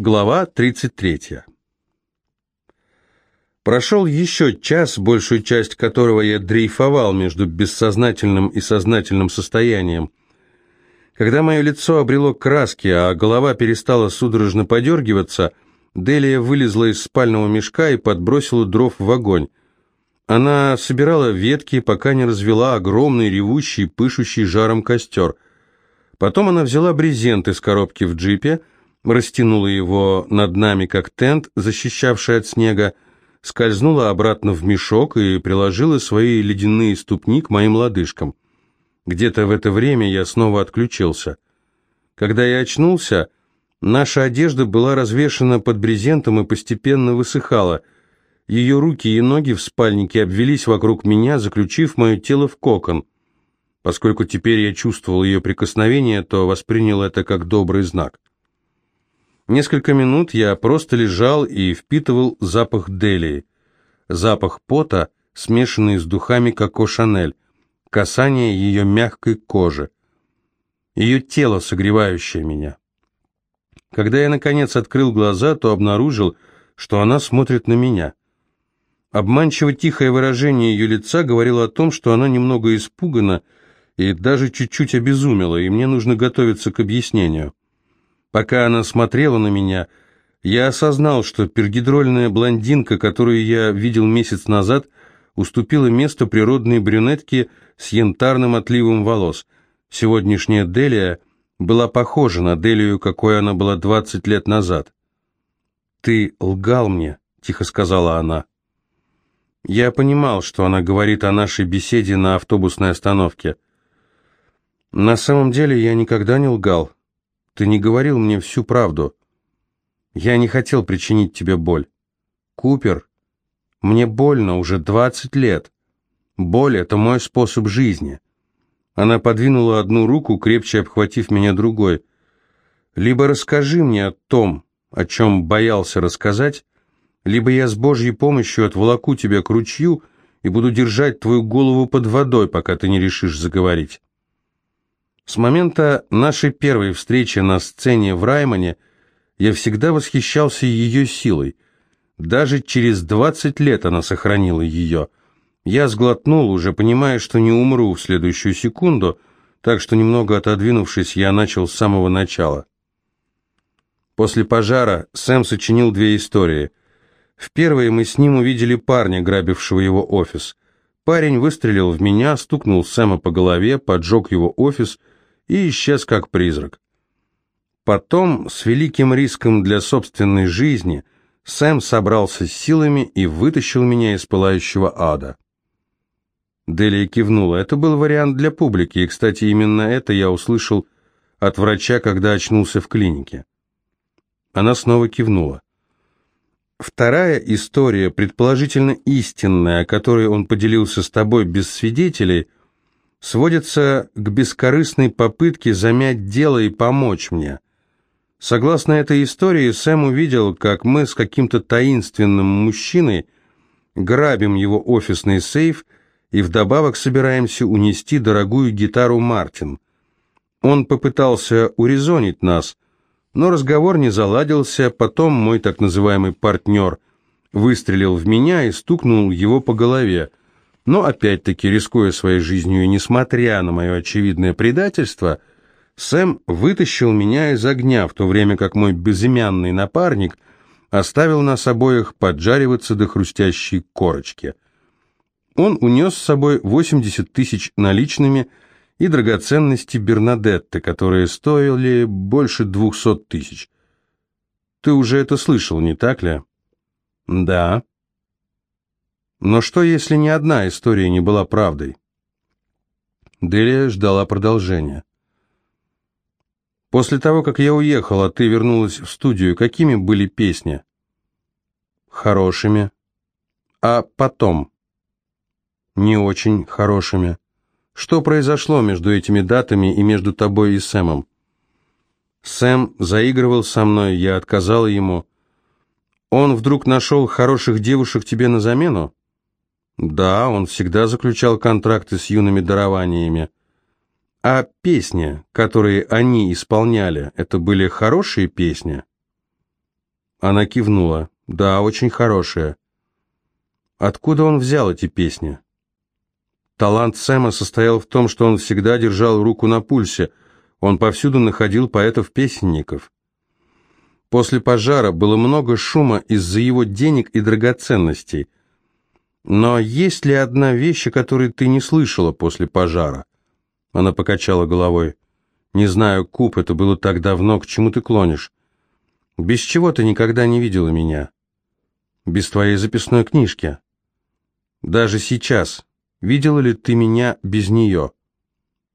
Глава 33. Прошел еще час, большую часть которого я дрейфовал между бессознательным и сознательным состоянием. Когда мое лицо обрело краски, а голова перестала судорожно подергиваться, Делия вылезла из спального мешка и подбросила дров в огонь. Она собирала ветки, пока не развела огромный, ревущий, пышущий жаром костер. Потом она взяла брезент из коробки в джипе, растянула его над нами, как тент, защищавший от снега, скользнула обратно в мешок и приложила свои ледяные ступни к моим лодыжкам. Где-то в это время я снова отключился. Когда я очнулся, наша одежда была развешана под брезентом и постепенно высыхала. Ее руки и ноги в спальнике обвелись вокруг меня, заключив мое тело в кокон. Поскольку теперь я чувствовал ее прикосновение, то воспринял это как добрый знак. Несколько минут я просто лежал и впитывал запах Делии. Запах пота, смешанный с духами Коко Шанель, касание ее мягкой кожи, ее тело, согревающее меня. Когда я, наконец, открыл глаза, то обнаружил, что она смотрит на меня. Обманчиво тихое выражение ее лица говорило о том, что она немного испугана и даже чуть-чуть обезумела, и мне нужно готовиться к объяснению. Пока она смотрела на меня, я осознал, что пергидрольная блондинка, которую я видел месяц назад, уступила место природной брюнетке с янтарным отливом волос. Сегодняшняя Делия была похожа на Делию, какой она была 20 лет назад. «Ты лгал мне», — тихо сказала она. Я понимал, что она говорит о нашей беседе на автобусной остановке. На самом деле я никогда не лгал. Ты не говорил мне всю правду. Я не хотел причинить тебе боль. Купер, мне больно уже двадцать лет. Боль — это мой способ жизни. Она подвинула одну руку, крепче обхватив меня другой. Либо расскажи мне о том, о чем боялся рассказать, либо я с Божьей помощью отволоку тебя к ручью и буду держать твою голову под водой, пока ты не решишь заговорить. С момента нашей первой встречи на сцене в Раймоне я всегда восхищался ее силой. Даже через 20 лет она сохранила ее. Я сглотнул, уже понимая, что не умру в следующую секунду, так что, немного отодвинувшись, я начал с самого начала. После пожара Сэм сочинил две истории. В первой мы с ним увидели парня, грабившего его офис. Парень выстрелил в меня, стукнул Сэма по голове, поджег его офис и исчез как призрак. Потом, с великим риском для собственной жизни, Сэм собрался с силами и вытащил меня из пылающего ада. Делия кивнула. Это был вариант для публики, и, кстати, именно это я услышал от врача, когда очнулся в клинике. Она снова кивнула. Вторая история, предположительно истинная, о которой он поделился с тобой без свидетелей – сводится к бескорыстной попытке замять дело и помочь мне. Согласно этой истории, Сэм увидел, как мы с каким-то таинственным мужчиной грабим его офисный сейф и вдобавок собираемся унести дорогую гитару Мартин. Он попытался урезонить нас, но разговор не заладился, потом мой так называемый партнер выстрелил в меня и стукнул его по голове. Но опять-таки, рискуя своей жизнью и несмотря на мое очевидное предательство, Сэм вытащил меня из огня, в то время как мой безымянный напарник оставил нас обоих поджариваться до хрустящей корочки. Он унес с собой 80 тысяч наличными и драгоценности Бернадетты, которые стоили больше 200 тысяч. Ты уже это слышал, не так ли? Да. Но что, если ни одна история не была правдой? Делия ждала продолжения. После того, как я уехала, ты вернулась в студию. Какими были песни? Хорошими. А потом? Не очень хорошими. Что произошло между этими датами и между тобой и Сэмом? Сэм заигрывал со мной, я отказала ему. Он вдруг нашел хороших девушек тебе на замену? Да, он всегда заключал контракты с юными дарованиями. А песни, которые они исполняли, это были хорошие песни? Она кивнула. «Да, очень хорошая». Откуда он взял эти песни? Талант Сэма состоял в том, что он всегда держал руку на пульсе. Он повсюду находил поэтов-песенников. После пожара было много шума из-за его денег и драгоценностей. Но есть ли одна вещь, о которой ты не слышала после пожара? Она покачала головой. Не знаю, Куб, это было так давно, к чему ты клонишь? Без чего ты никогда не видела меня? Без твоей записной книжки. Даже сейчас. Видела ли ты меня без нее?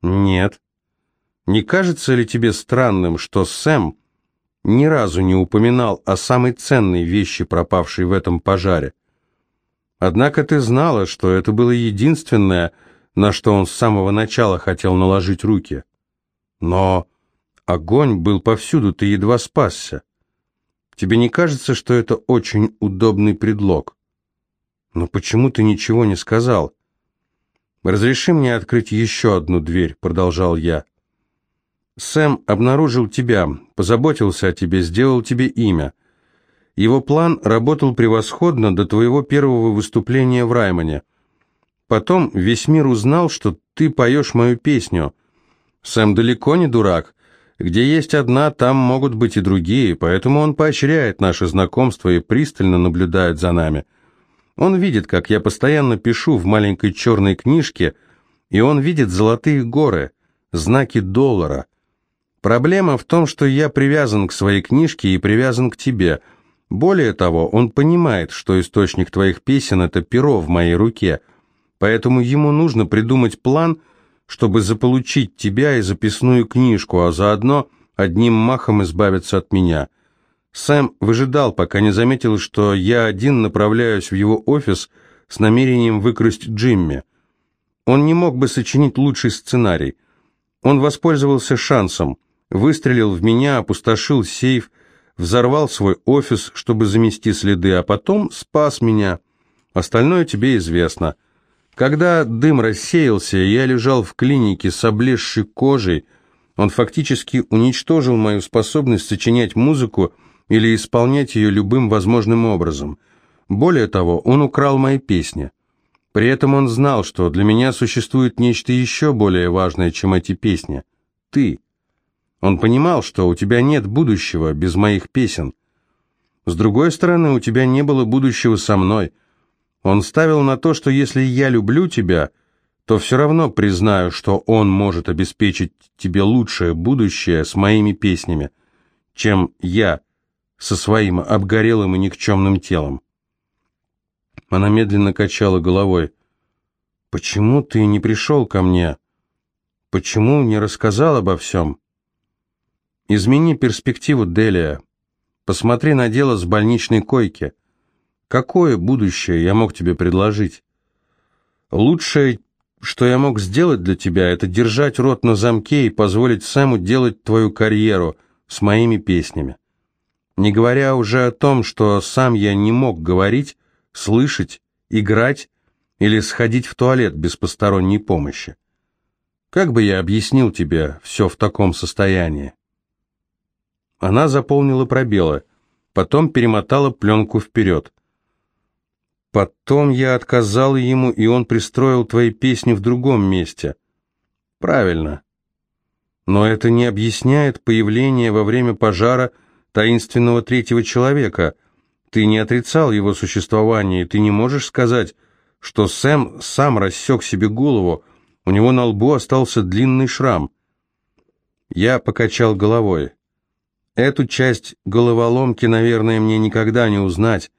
Нет. Не кажется ли тебе странным, что Сэм ни разу не упоминал о самой ценной вещи, пропавшей в этом пожаре. Однако ты знала, что это было единственное, на что он с самого начала хотел наложить руки. Но огонь был повсюду, ты едва спасся. Тебе не кажется, что это очень удобный предлог? Но почему ты ничего не сказал? Разреши мне открыть еще одну дверь, продолжал я. Сэм обнаружил тебя, позаботился о тебе, сделал тебе имя. Его план работал превосходно до твоего первого выступления в Раймоне. Потом весь мир узнал, что ты поешь мою песню. Сэм далеко не дурак. Где есть одна, там могут быть и другие, поэтому он поощряет наше знакомство и пристально наблюдает за нами. Он видит, как я постоянно пишу в маленькой черной книжке, и он видит золотые горы, знаки доллара – Проблема в том, что я привязан к своей книжке и привязан к тебе. Более того, он понимает, что источник твоих песен – это перо в моей руке, поэтому ему нужно придумать план, чтобы заполучить тебя и записную книжку, а заодно одним махом избавиться от меня. Сэм выжидал, пока не заметил, что я один направляюсь в его офис с намерением выкрасть Джимми. Он не мог бы сочинить лучший сценарий. Он воспользовался шансом – выстрелил в меня, опустошил сейф, взорвал свой офис, чтобы замести следы, а потом спас меня. Остальное тебе известно. Когда дым рассеялся, я лежал в клинике с облезшей кожей. Он фактически уничтожил мою способность сочинять музыку или исполнять ее любым возможным образом. Более того, он украл мои песни. При этом он знал, что для меня существует нечто еще более важное, чем эти песни. Ты. Он понимал, что у тебя нет будущего без моих песен. С другой стороны, у тебя не было будущего со мной. Он ставил на то, что если я люблю тебя, то все равно признаю, что он может обеспечить тебе лучшее будущее с моими песнями, чем я со своим обгорелым и никчемным телом. Она медленно качала головой. «Почему ты не пришел ко мне? Почему не рассказал обо всем?» Измени перспективу, Делия. Посмотри на дело с больничной койки. Какое будущее я мог тебе предложить? Лучшее, что я мог сделать для тебя, это держать рот на замке и позволить Сэму делать твою карьеру с моими песнями. Не говоря уже о том, что сам я не мог говорить, слышать, играть или сходить в туалет без посторонней помощи. Как бы я объяснил тебе все в таком состоянии? Она заполнила пробелы, потом перемотала пленку вперед. Потом я отказал ему, и он пристроил твои песни в другом месте. Правильно. Но это не объясняет появление во время пожара таинственного третьего человека. Ты не отрицал его существование, и ты не можешь сказать, что Сэм сам рассек себе голову, у него на лбу остался длинный шрам. Я покачал головой. Эту часть головоломки, наверное, мне никогда не узнать.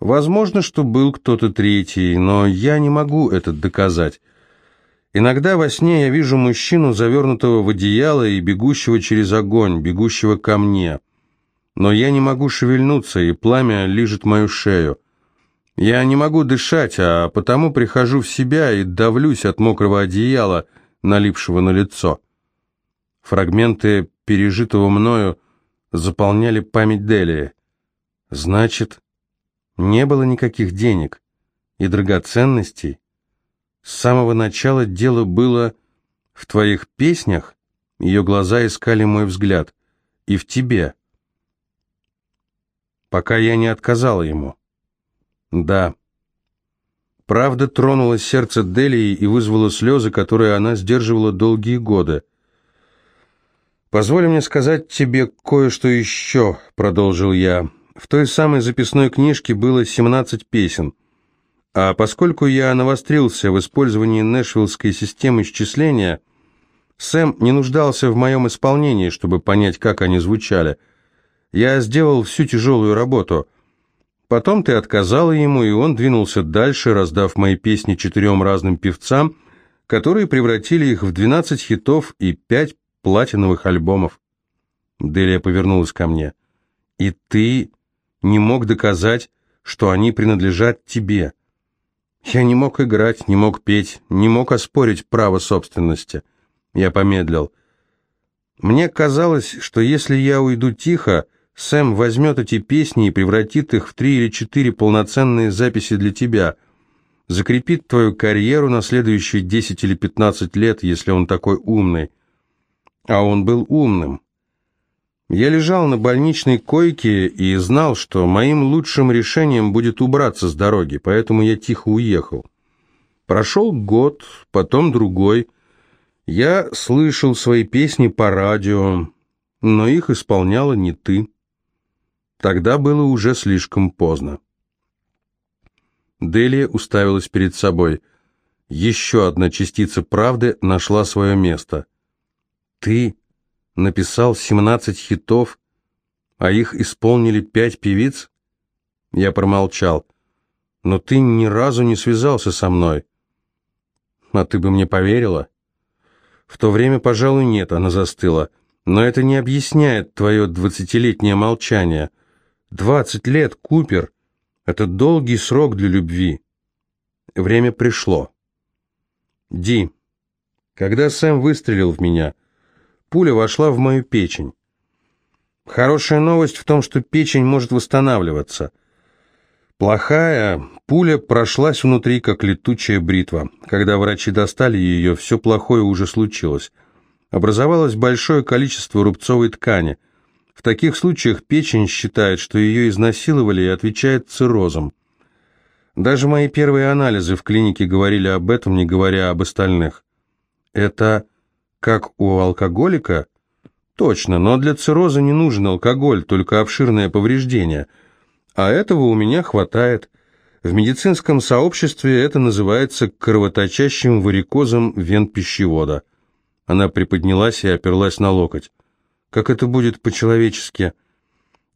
Возможно, что был кто-то третий, но я не могу это доказать. Иногда во сне я вижу мужчину, завернутого в одеяло и бегущего через огонь, бегущего ко мне. Но я не могу шевельнуться, и пламя лижет мою шею. Я не могу дышать, а потому прихожу в себя и давлюсь от мокрого одеяла, налипшего на лицо. Фрагменты пережитого мною заполняли память Делии. Значит, не было никаких денег и драгоценностей. С самого начала дело было в твоих песнях, ее глаза искали мой взгляд, и в тебе. пока я не отказала ему. Да. Правда тронула сердце Делии и вызвала слезы, которые она сдерживала долгие годы. «Позволь мне сказать тебе кое-что еще», — продолжил я. «В той самой записной книжке было 17 песен. А поскольку я навострился в использовании нэшвиллской системы счисления, Сэм не нуждался в моем исполнении, чтобы понять, как они звучали. Я сделал всю тяжелую работу. Потом ты отказала ему, и он двинулся дальше, раздав мои песни четырем разным певцам, которые превратили их в 12 хитов и 5 платиновых альбомов. Делия повернулась ко мне. «И ты не мог доказать, что они принадлежат тебе?» Я не мог играть, не мог петь, не мог оспорить право собственности. Я помедлил. Мне казалось, что если я уйду тихо, Сэм возьмет эти песни и превратит их в три или четыре полноценные записи для тебя, закрепит твою карьеру на следующие десять или пятнадцать лет, если он такой умный. А он был умным. Я лежал на больничной койке и знал, что моим лучшим решением будет убраться с дороги, поэтому я тихо уехал. Прошел год, потом другой. Я слышал свои песни по радио, но их исполняла не ты. Тогда было уже слишком поздно. Делия уставилась перед собой. Еще одна частица правды нашла свое место. «Ты написал 17 хитов, а их исполнили пять певиц? Я промолчал. Но ты ни разу не связался со мной. А ты бы мне поверила? В то время, пожалуй, нет, она застыла. Но это не объясняет твое двадцатилетнее молчание. Двадцать лет, Купер, это долгий срок для любви. Время пришло. Ди, когда Сэм выстрелил в меня, Пуля вошла в мою печень. Хорошая новость в том, что печень может восстанавливаться. Плохая, пуля прошлась внутри, как летучая бритва. Когда врачи достали ее, все плохое уже случилось. Образовалось большое количество рубцовой ткани. В таких случаях печень считает, что ее изнасиловали и отвечает циррозом. Даже мои первые анализы в клинике говорили об этом, не говоря об остальных. Это как у алкоголика? Точно, но для цирроза не нужен алкоголь, только обширное повреждение. А этого у меня хватает. В медицинском сообществе это называется кровоточащим варикозом вен пищевода. Она приподнялась и оперлась на локоть. Как это будет по-человечески?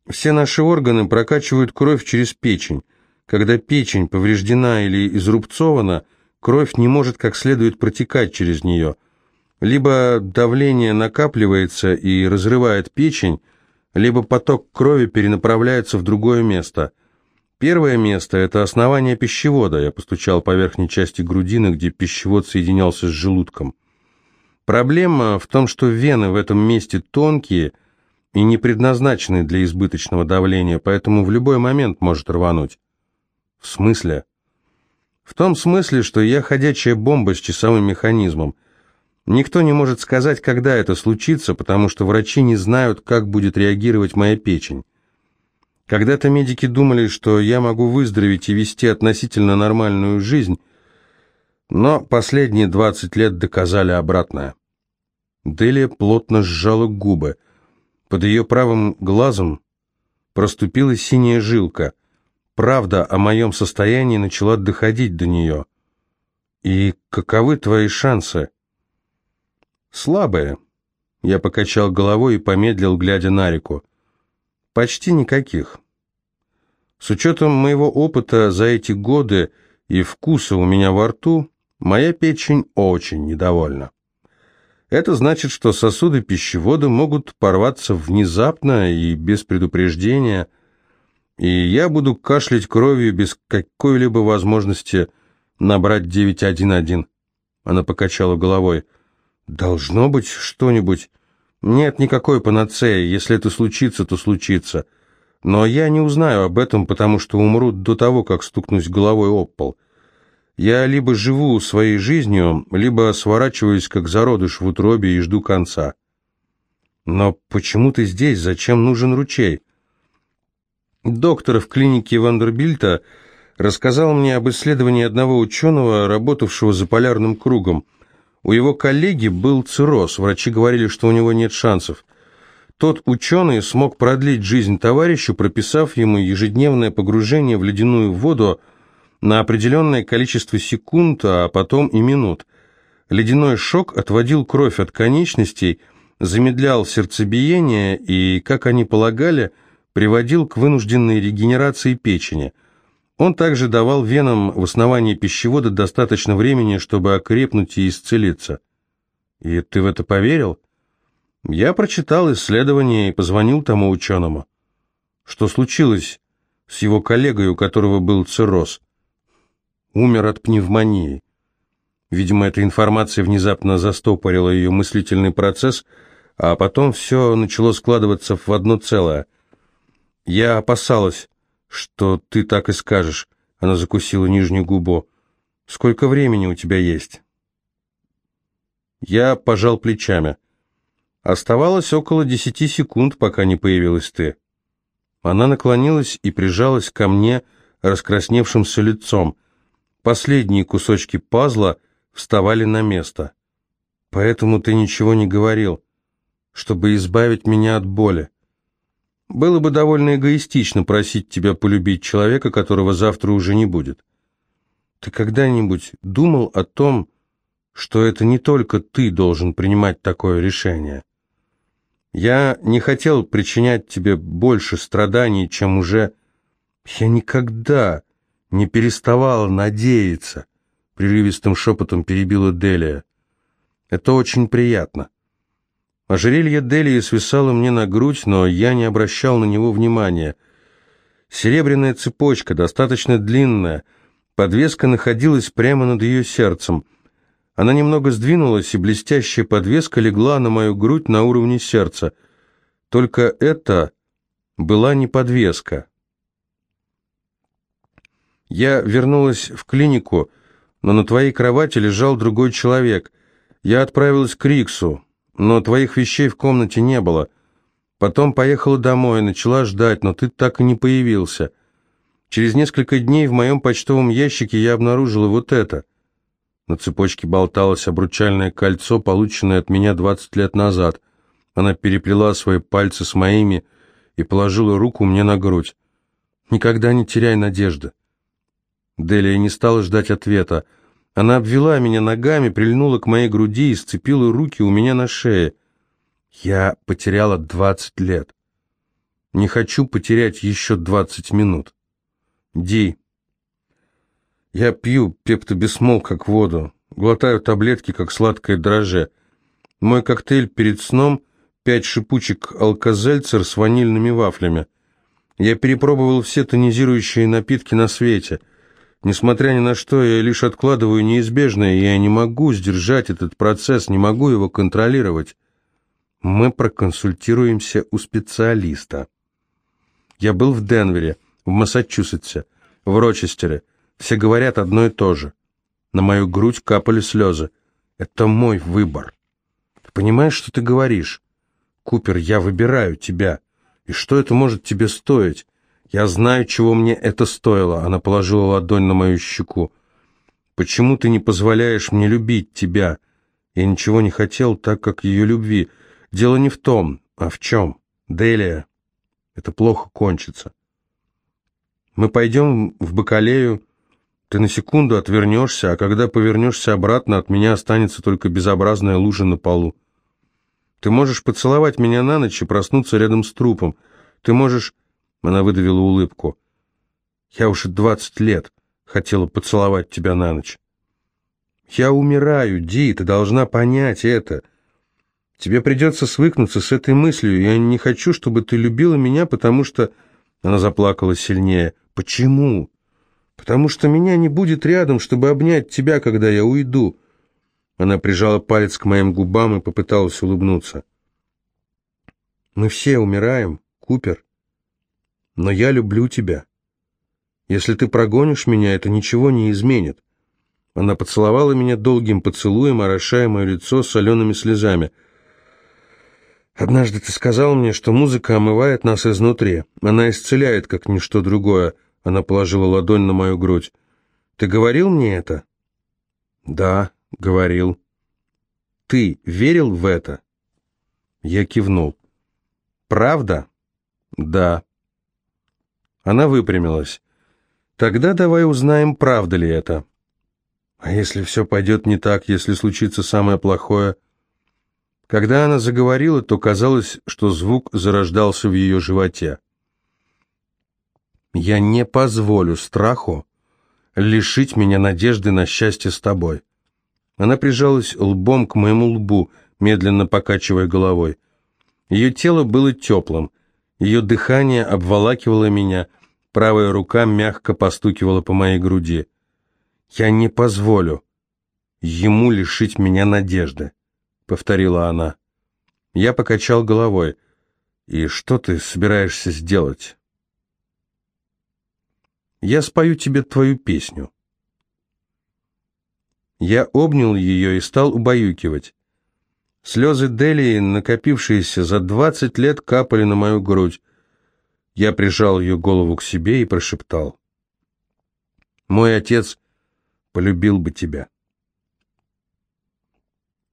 Все наши органы прокачивают кровь через печень. Когда печень повреждена или изрубцована, кровь не может как следует протекать через нее – либо давление накапливается и разрывает печень, либо поток крови перенаправляется в другое место. Первое место – это основание пищевода. Я постучал по верхней части грудины, где пищевод соединялся с желудком. Проблема в том, что вены в этом месте тонкие и не предназначены для избыточного давления, поэтому в любой момент может рвануть. В смысле? В том смысле, что я ходячая бомба с часовым механизмом – Никто не может сказать, когда это случится, потому что врачи не знают, как будет реагировать моя печень. Когда-то медики думали, что я могу выздороветь и вести относительно нормальную жизнь, но последние 20 лет доказали обратное. Делия плотно сжала губы. Под ее правым глазом проступила синяя жилка. Правда о моем состоянии начала доходить до нее. «И каковы твои шансы?» «Слабые». Я покачал головой и помедлил, глядя на реку. «Почти никаких. С учетом моего опыта за эти годы и вкуса у меня во рту, моя печень очень недовольна. Это значит, что сосуды пищевода могут порваться внезапно и без предупреждения, и я буду кашлять кровью без какой-либо возможности набрать 911. Она покачала головой. «Должно быть что-нибудь. Нет никакой панацеи. Если это случится, то случится. Но я не узнаю об этом, потому что умру до того, как стукнусь головой об пол. Я либо живу своей жизнью, либо сворачиваюсь, как зародыш в утробе, и жду конца. Но почему ты здесь? Зачем нужен ручей?» доктор в клинике Вандербильта рассказал мне об исследовании одного ученого, работавшего за полярным кругом. У его коллеги был цирроз, врачи говорили, что у него нет шансов. Тот ученый смог продлить жизнь товарищу, прописав ему ежедневное погружение в ледяную воду на определенное количество секунд, а потом и минут. Ледяной шок отводил кровь от конечностей, замедлял сердцебиение и, как они полагали, приводил к вынужденной регенерации печени. Он также давал венам в основании пищевода достаточно времени, чтобы окрепнуть и исцелиться. И ты в это поверил? Я прочитал исследование и позвонил тому ученому. Что случилось с его коллегой, у которого был цирроз? Умер от пневмонии. Видимо, эта информация внезапно застопорила ее мыслительный процесс, а потом все начало складываться в одно целое. Я опасалась, что ты так и скажешь. Она закусила нижнюю губу. Сколько времени у тебя есть? Я пожал плечами. Оставалось около десяти секунд, пока не появилась ты. Она наклонилась и прижалась ко мне раскрасневшимся лицом. Последние кусочки пазла вставали на место. Поэтому ты ничего не говорил, чтобы избавить меня от боли. Было бы довольно эгоистично просить тебя полюбить человека, которого завтра уже не будет. Ты когда-нибудь думал о том, что это не только ты должен принимать такое решение? Я не хотел причинять тебе больше страданий, чем уже... Я никогда не переставала надеяться, прерывистым шепотом перебила Делия. Это очень приятно. Ожерелье Делии свисало мне на грудь, но я не обращал на него внимания. Серебряная цепочка, достаточно длинная, подвеска находилась прямо над ее сердцем — она немного сдвинулась, и блестящая подвеска легла на мою грудь на уровне сердца. Только это была не подвеска. Я вернулась в клинику, но на твоей кровати лежал другой человек. Я отправилась к Риксу, но твоих вещей в комнате не было. Потом поехала домой, начала ждать, но ты так и не появился. Через несколько дней в моем почтовом ящике я обнаружила вот это — на цепочке болталось обручальное кольцо, полученное от меня двадцать лет назад. Она переплела свои пальцы с моими и положила руку мне на грудь. «Никогда не теряй надежды». Делия не стала ждать ответа. Она обвела меня ногами, прильнула к моей груди и сцепила руки у меня на шее. Я потеряла двадцать лет. Не хочу потерять еще двадцать минут. Ди, я пью пептобисмол как воду, глотаю таблетки как сладкое дрожже. Мой коктейль перед сном – пять шипучек алкозельцер с ванильными вафлями. Я перепробовал все тонизирующие напитки на свете. Несмотря ни на что, я лишь откладываю неизбежное, я не могу сдержать этот процесс, не могу его контролировать. Мы проконсультируемся у специалиста. Я был в Денвере, в Массачусетсе, в Рочестере, все говорят одно и то же. На мою грудь капали слезы. Это мой выбор. Ты понимаешь, что ты говоришь? Купер, я выбираю тебя. И что это может тебе стоить? Я знаю, чего мне это стоило. Она положила ладонь на мою щеку. Почему ты не позволяешь мне любить тебя? Я ничего не хотел, так как ее любви. Дело не в том, а в чем. Делия, это плохо кончится. Мы пойдем в Бакалею, ты на секунду отвернешься, а когда повернешься обратно, от меня останется только безобразная лужа на полу. Ты можешь поцеловать меня на ночь и проснуться рядом с трупом. Ты можешь...» Она выдавила улыбку. «Я уже двадцать лет хотела поцеловать тебя на ночь». «Я умираю, Ди, ты должна понять это. Тебе придется свыкнуться с этой мыслью. Я не хочу, чтобы ты любила меня, потому что...» Она заплакала сильнее. «Почему?» потому что меня не будет рядом, чтобы обнять тебя, когда я уйду». Она прижала палец к моим губам и попыталась улыбнуться. «Мы все умираем, Купер, но я люблю тебя. Если ты прогонишь меня, это ничего не изменит». Она поцеловала меня долгим поцелуем, орошая мое лицо солеными слезами. Однажды ты сказал мне, что музыка омывает нас изнутри. Она исцеляет, как ничто другое. Она положила ладонь на мою грудь. Ты говорил мне это? Да, говорил. Ты верил в это? Я кивнул. Правда? Да. Она выпрямилась. Тогда давай узнаем, правда ли это. А если все пойдет не так, если случится самое плохое? Когда она заговорила, то казалось, что звук зарождался в ее животе. «Я не позволю страху лишить меня надежды на счастье с тобой». Она прижалась лбом к моему лбу, медленно покачивая головой. Ее тело было теплым, ее дыхание обволакивало меня, правая рука мягко постукивала по моей груди. «Я не позволю ему лишить меня надежды». — повторила она. Я покачал головой. «И что ты собираешься сделать?» «Я спою тебе твою песню». Я обнял ее и стал убаюкивать. Слезы Делии, накопившиеся за двадцать лет, капали на мою грудь. Я прижал ее голову к себе и прошептал. «Мой отец полюбил бы тебя».